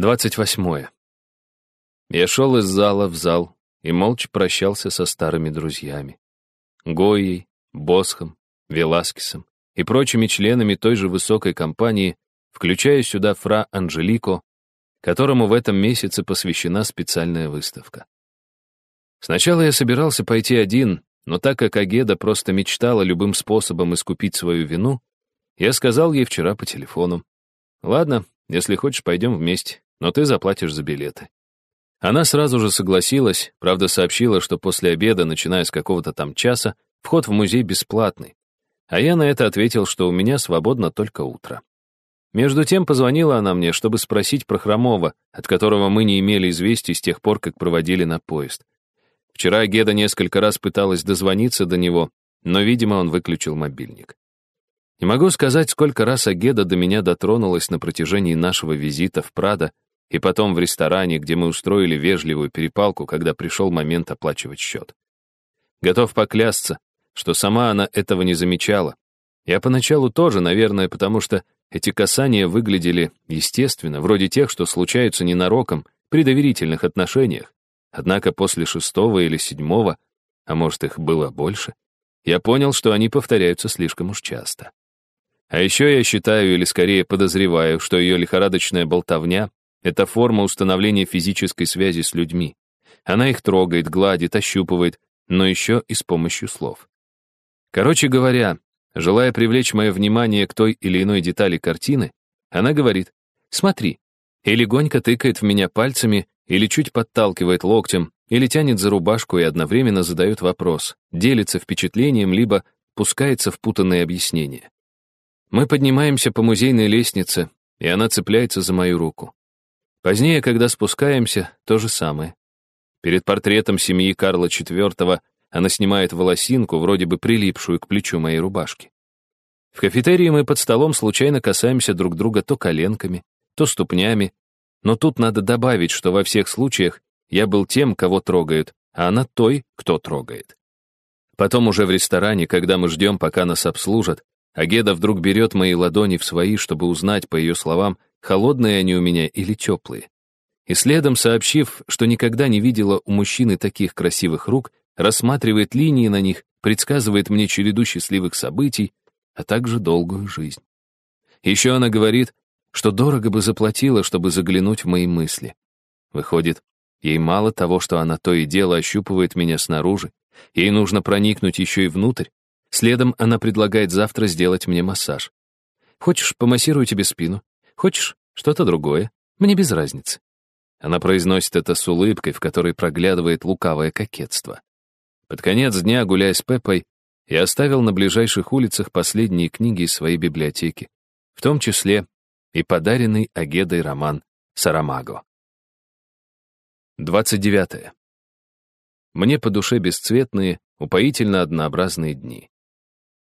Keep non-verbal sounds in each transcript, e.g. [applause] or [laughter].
28. Я шел из зала в зал и молча прощался со старыми друзьями. Гоей, Босхом, Веласкесом и прочими членами той же высокой компании, включая сюда фра Анжелико, которому в этом месяце посвящена специальная выставка. Сначала я собирался пойти один, но так как Агеда просто мечтала любым способом искупить свою вину, я сказал ей вчера по телефону, «Ладно, если хочешь, пойдем вместе, но ты заплатишь за билеты». Она сразу же согласилась, правда сообщила, что после обеда, начиная с какого-то там часа, вход в музей бесплатный. А я на это ответил, что у меня свободно только утро. Между тем позвонила она мне, чтобы спросить про Хромова, от которого мы не имели известий с тех пор, как проводили на поезд. Вчера Геда несколько раз пыталась дозвониться до него, но, видимо, он выключил мобильник. Не могу сказать, сколько раз Агеда до меня дотронулась на протяжении нашего визита в Прадо и потом в ресторане, где мы устроили вежливую перепалку, когда пришел момент оплачивать счет. Готов поклясться, что сама она этого не замечала. Я поначалу тоже, наверное, потому что эти касания выглядели естественно, вроде тех, что случаются ненароком при доверительных отношениях. Однако после шестого или седьмого, а может их было больше, я понял, что они повторяются слишком уж часто. А еще я считаю, или скорее подозреваю, что ее лихорадочная болтовня — это форма установления физической связи с людьми. Она их трогает, гладит, ощупывает, но еще и с помощью слов. Короче говоря, желая привлечь мое внимание к той или иной детали картины, она говорит «Смотри», и легонько тыкает в меня пальцами или чуть подталкивает локтем, или тянет за рубашку и одновременно задает вопрос, делится впечатлением, либо пускается в путанные объяснения. Мы поднимаемся по музейной лестнице, и она цепляется за мою руку. Позднее, когда спускаемся, то же самое. Перед портретом семьи Карла IV она снимает волосинку, вроде бы прилипшую к плечу моей рубашки. В кафетерии мы под столом случайно касаемся друг друга то коленками, то ступнями, но тут надо добавить, что во всех случаях я был тем, кого трогают, а она той, кто трогает. Потом уже в ресторане, когда мы ждем, пока нас обслужат, Агеда вдруг берет мои ладони в свои, чтобы узнать, по ее словам, холодные они у меня или теплые. И следом, сообщив, что никогда не видела у мужчины таких красивых рук, рассматривает линии на них, предсказывает мне череду счастливых событий, а также долгую жизнь. Еще она говорит, что дорого бы заплатила, чтобы заглянуть в мои мысли. Выходит, ей мало того, что она то и дело ощупывает меня снаружи, ей нужно проникнуть еще и внутрь, Следом она предлагает завтра сделать мне массаж. Хочешь, помассирую тебе спину? Хочешь, что-то другое? Мне без разницы. Она произносит это с улыбкой, в которой проглядывает лукавое кокетство. Под конец дня, гуляя с Пеппой, я оставил на ближайших улицах последние книги из своей библиотеки, в том числе и подаренный Агедой роман «Сарамаго». 29. Мне по душе бесцветные, упоительно однообразные дни.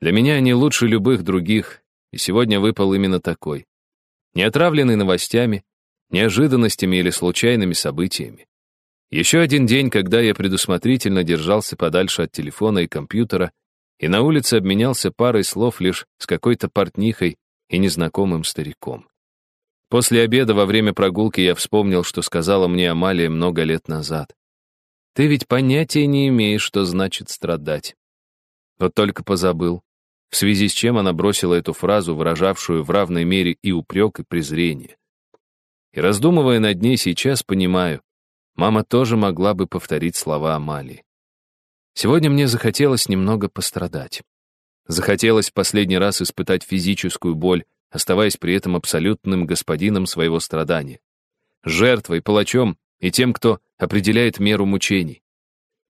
Для меня они лучше любых других, и сегодня выпал именно такой. Не отравленный новостями, неожиданностями или случайными событиями. Еще один день, когда я предусмотрительно держался подальше от телефона и компьютера, и на улице обменялся парой слов лишь с какой-то портнихой и незнакомым стариком. После обеда во время прогулки я вспомнил, что сказала мне Амалия много лет назад. «Ты ведь понятия не имеешь, что значит страдать». Вот только позабыл в связи с чем она бросила эту фразу, выражавшую в равной мере и упрек, и презрение. И раздумывая над ней сейчас, понимаю, мама тоже могла бы повторить слова Амалии. Сегодня мне захотелось немного пострадать. Захотелось в последний раз испытать физическую боль, оставаясь при этом абсолютным господином своего страдания. Жертвой, палачом и тем, кто определяет меру мучений.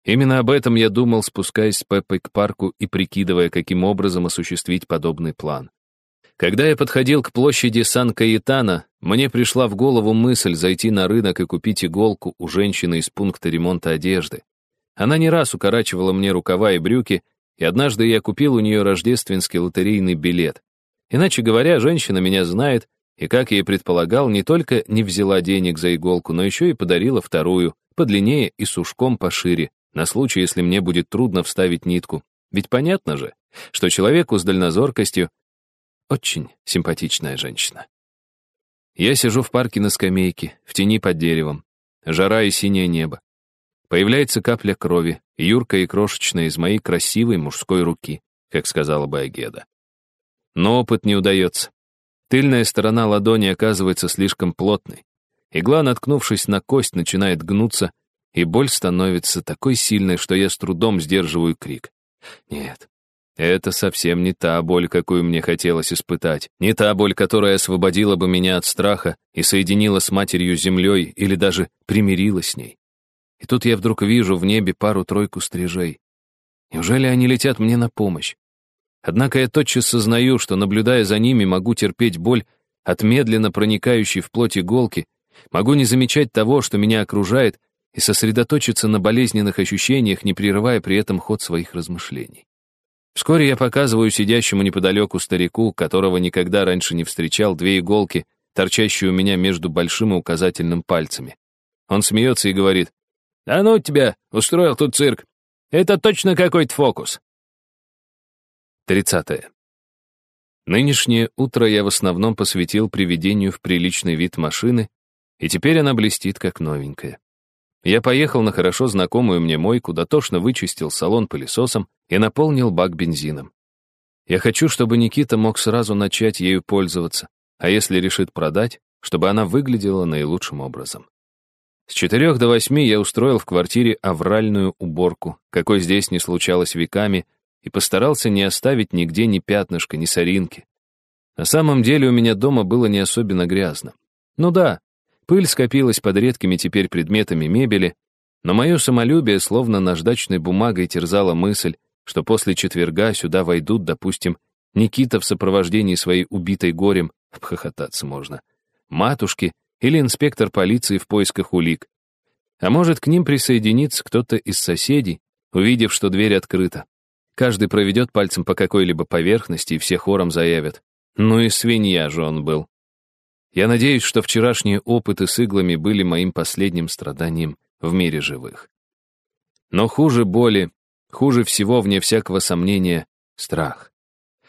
Именно об этом я думал, спускаясь с Пеппой к парку и прикидывая, каким образом осуществить подобный план. Когда я подходил к площади Сан-Каэтана, мне пришла в голову мысль зайти на рынок и купить иголку у женщины из пункта ремонта одежды. Она не раз укорачивала мне рукава и брюки, и однажды я купил у нее рождественский лотерейный билет. Иначе говоря, женщина меня знает, и, как я и предполагал, не только не взяла денег за иголку, но еще и подарила вторую, подлиннее и с ушком пошире, на случай, если мне будет трудно вставить нитку. Ведь понятно же, что человеку с дальнозоркостью очень симпатичная женщина. Я сижу в парке на скамейке, в тени под деревом. Жара и синее небо. Появляется капля крови, юркая и крошечная из моей красивой мужской руки, как сказала бы Агеда. Но опыт не удается. Тыльная сторона ладони оказывается слишком плотной. Игла, наткнувшись на кость, начинает гнуться, и боль становится такой сильной, что я с трудом сдерживаю крик. Нет, это совсем не та боль, какую мне хотелось испытать. Не та боль, которая освободила бы меня от страха и соединила с матерью землей или даже примирила с ней. И тут я вдруг вижу в небе пару-тройку стрижей. Неужели они летят мне на помощь? Однако я тотчас сознаю, что, наблюдая за ними, могу терпеть боль от медленно проникающей в плоть иголки, могу не замечать того, что меня окружает, и сосредоточиться на болезненных ощущениях, не прерывая при этом ход своих размышлений. Вскоре я показываю сидящему неподалеку старику, которого никогда раньше не встречал, две иголки, торчащие у меня между большим и указательным пальцами. Он смеется и говорит, «Да ну тебя, устроил тут цирк. Это точно какой-то фокус». Тридцатое. Нынешнее утро я в основном посвятил приведению в приличный вид машины, и теперь она блестит как новенькая. Я поехал на хорошо знакомую мне мойку, дотошно вычистил салон пылесосом и наполнил бак бензином. Я хочу, чтобы Никита мог сразу начать ею пользоваться, а если решит продать, чтобы она выглядела наилучшим образом. С четырех до восьми я устроил в квартире авральную уборку, какой здесь не случалось веками, и постарался не оставить нигде ни пятнышка, ни соринки. На самом деле у меня дома было не особенно грязно. Ну да, Пыль скопилась под редкими теперь предметами мебели, но мое самолюбие словно наждачной бумагой терзала мысль, что после четверга сюда войдут, допустим, Никита в сопровождении своей убитой горем, [laughs] обхохотаться можно, матушки или инспектор полиции в поисках улик. А может, к ним присоединится кто-то из соседей, увидев, что дверь открыта. Каждый проведет пальцем по какой-либо поверхности, и все хором заявят. Ну и свинья же он был. Я надеюсь, что вчерашние опыты с иглами были моим последним страданием в мире живых. Но хуже боли, хуже всего, вне всякого сомнения, страх.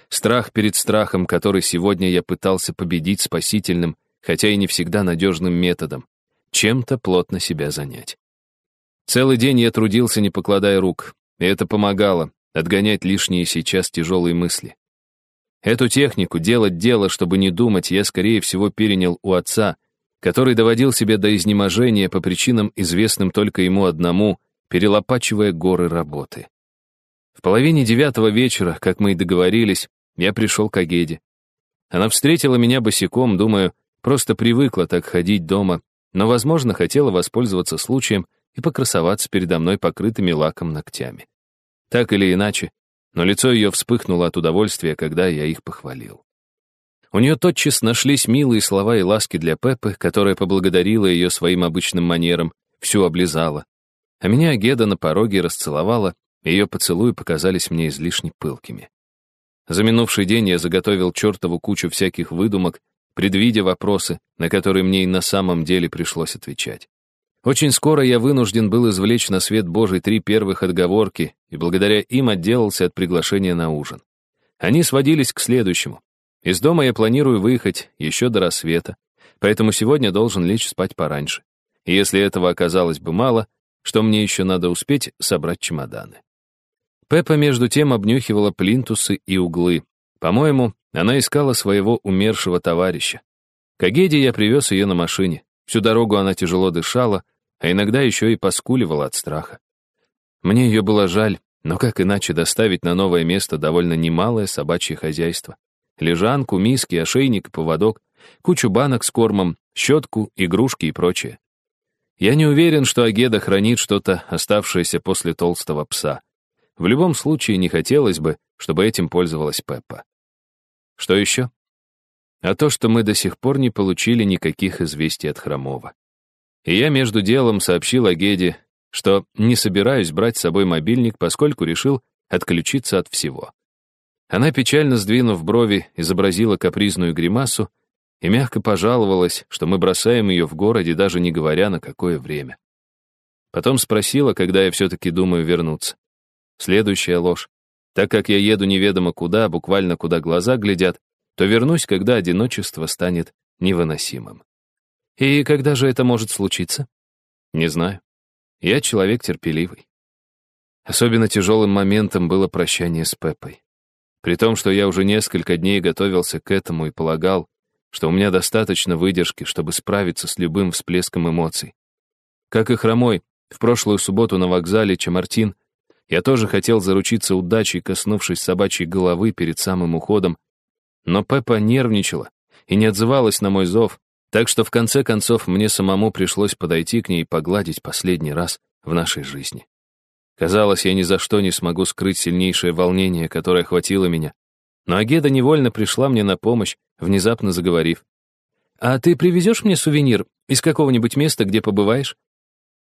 Страх перед страхом, который сегодня я пытался победить спасительным, хотя и не всегда надежным методом, чем-то плотно себя занять. Целый день я трудился, не покладая рук, и это помогало отгонять лишние сейчас тяжелые мысли. Эту технику делать дело, чтобы не думать, я, скорее всего, перенял у отца, который доводил себя до изнеможения по причинам, известным только ему одному, перелопачивая горы работы. В половине девятого вечера, как мы и договорились, я пришел к Агеде. Она встретила меня босиком, думаю, просто привыкла так ходить дома, но, возможно, хотела воспользоваться случаем и покрасоваться передо мной покрытыми лаком ногтями. Так или иначе, но лицо ее вспыхнуло от удовольствия, когда я их похвалил. У нее тотчас нашлись милые слова и ласки для Пеппы, которая поблагодарила ее своим обычным манером, всю облизала. А меня Геда на пороге расцеловала, и ее поцелуи показались мне излишне пылкими. За минувший день я заготовил чертову кучу всяких выдумок, предвидя вопросы, на которые мне и на самом деле пришлось отвечать. Очень скоро я вынужден был извлечь на свет Божий три первых отговорки, и благодаря им отделался от приглашения на ужин. Они сводились к следующему. Из дома я планирую выехать еще до рассвета, поэтому сегодня должен лечь спать пораньше. И если этого оказалось бы мало, что мне еще надо успеть собрать чемоданы. Пеппа между тем обнюхивала плинтусы и углы. По-моему, она искала своего умершего товарища. К Агеде я привез ее на машине. Всю дорогу она тяжело дышала, а иногда еще и поскуливала от страха. Мне ее было жаль, но как иначе доставить на новое место довольно немалое собачье хозяйство? Лежанку, миски, ошейник и поводок, кучу банок с кормом, щетку, игрушки и прочее. Я не уверен, что Агеда хранит что-то, оставшееся после толстого пса. В любом случае не хотелось бы, чтобы этим пользовалась Пеппа. Что еще? А то, что мы до сих пор не получили никаких известий от Хромова. И я между делом сообщил Агеде, что не собираюсь брать с собой мобильник, поскольку решил отключиться от всего. Она, печально сдвинув брови, изобразила капризную гримасу и мягко пожаловалась, что мы бросаем ее в городе, даже не говоря, на какое время. Потом спросила, когда я все-таки думаю вернуться. Следующая ложь. Так как я еду неведомо куда, буквально куда глаза глядят, то вернусь, когда одиночество станет невыносимым. И когда же это может случиться? Не знаю. Я человек терпеливый. Особенно тяжелым моментом было прощание с Пеппой. При том, что я уже несколько дней готовился к этому и полагал, что у меня достаточно выдержки, чтобы справиться с любым всплеском эмоций. Как и Хромой, в прошлую субботу на вокзале Чамартин я тоже хотел заручиться удачей, коснувшись собачьей головы перед самым уходом, но Пеппа нервничала и не отзывалась на мой зов, так что в конце концов мне самому пришлось подойти к ней и погладить последний раз в нашей жизни. Казалось, я ни за что не смогу скрыть сильнейшее волнение, которое охватило меня. Но Агеда невольно пришла мне на помощь, внезапно заговорив. «А ты привезешь мне сувенир из какого-нибудь места, где побываешь?»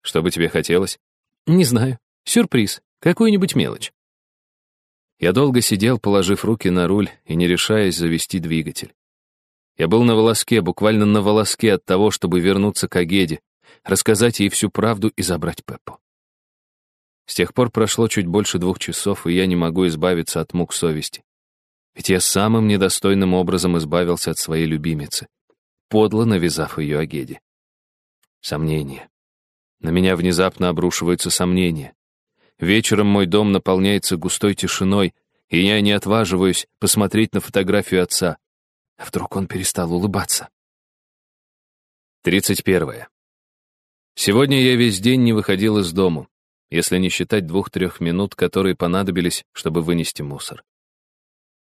«Что бы тебе хотелось?» «Не знаю. Сюрприз. Какую-нибудь мелочь». Я долго сидел, положив руки на руль и не решаясь завести двигатель. Я был на волоске, буквально на волоске от того, чтобы вернуться к Агеде, рассказать ей всю правду и забрать Пеппу. С тех пор прошло чуть больше двух часов, и я не могу избавиться от мук совести. Ведь я самым недостойным образом избавился от своей любимицы, подло навязав ее Агеде. Сомнения. На меня внезапно обрушиваются сомнения. Вечером мой дом наполняется густой тишиной, и я не отваживаюсь посмотреть на фотографию отца. А вдруг он перестал улыбаться? 31. Сегодня я весь день не выходил из дому если не считать двух-трех минут, которые понадобились, чтобы вынести мусор.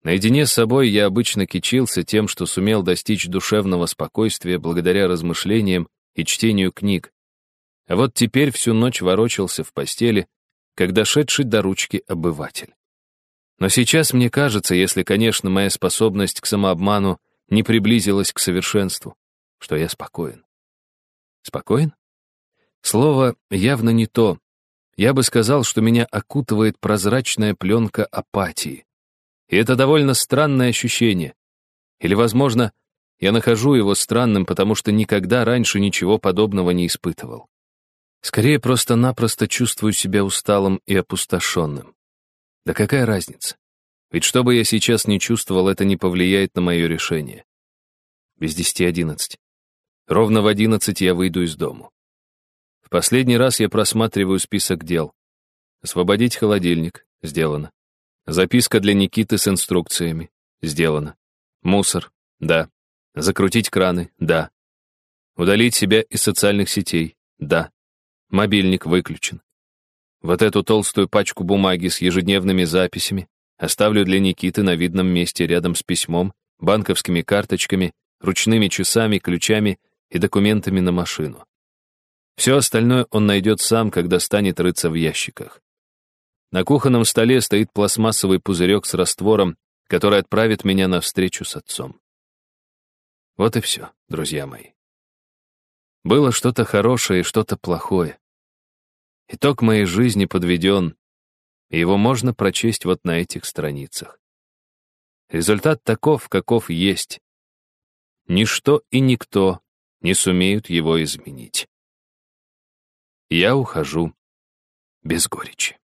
Наедине с собой я обычно кичился тем, что сумел достичь душевного спокойствия благодаря размышлениям и чтению книг. А вот теперь всю ночь ворочался в постели, как дошедший до ручки обыватель. Но сейчас мне кажется, если, конечно, моя способность к самообману не приблизилась к совершенству, что я спокоен. Спокоен? Слово явно не то, я бы сказал, что меня окутывает прозрачная пленка апатии. И это довольно странное ощущение. Или, возможно, я нахожу его странным, потому что никогда раньше ничего подобного не испытывал. Скорее, просто-напросто чувствую себя усталым и опустошенным. Да какая разница? Ведь что бы я сейчас не чувствовал, это не повлияет на мое решение. Без десяти одиннадцать. Ровно в одиннадцать я выйду из дому. В последний раз я просматриваю список дел. Освободить холодильник. Сделано. Записка для Никиты с инструкциями. Сделано. Мусор. Да. Закрутить краны. Да. Удалить себя из социальных сетей. Да. Мобильник выключен. Вот эту толстую пачку бумаги с ежедневными записями оставлю для Никиты на видном месте рядом с письмом, банковскими карточками, ручными часами, ключами и документами на машину. Все остальное он найдет сам, когда станет рыться в ящиках. На кухонном столе стоит пластмассовый пузырек с раствором, который отправит меня на встречу с отцом. Вот и все, друзья мои. Было что-то хорошее и что-то плохое. Итог моей жизни подведен, и его можно прочесть вот на этих страницах. Результат таков, каков есть. Ничто и никто не сумеют его изменить. Я ухожу без горечи.